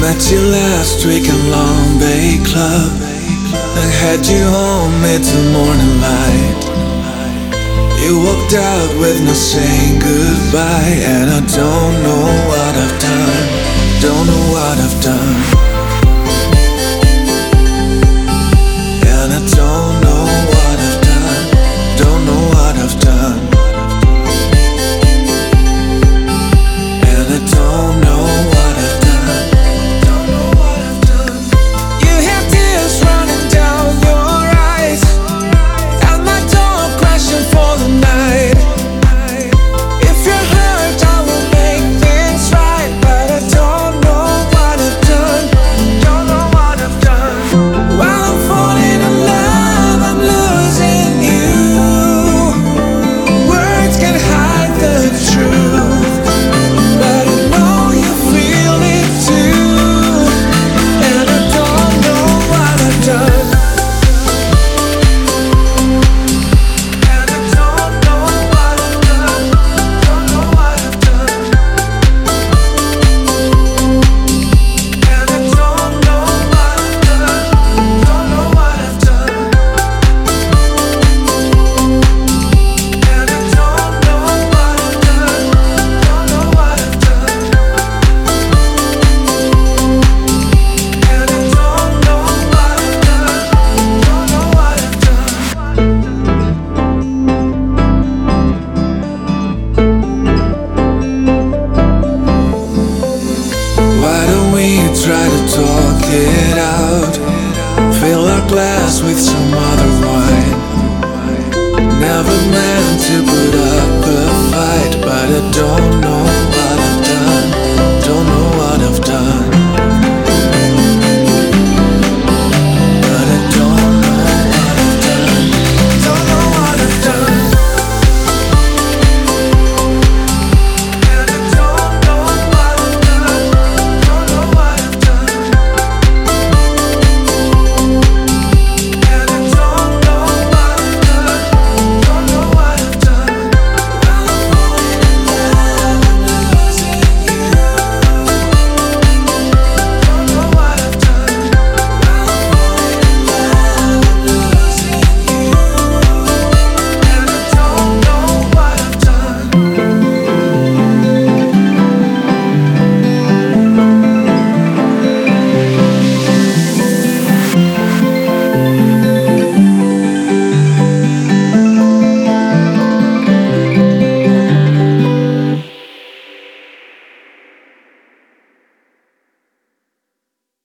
Met you last week in Long Bay Club And had you home to morning light. You walked out with no saying goodbye And I don't know what I've done Don't know what I've done Why don't we try to talk it out? Fill our glass with some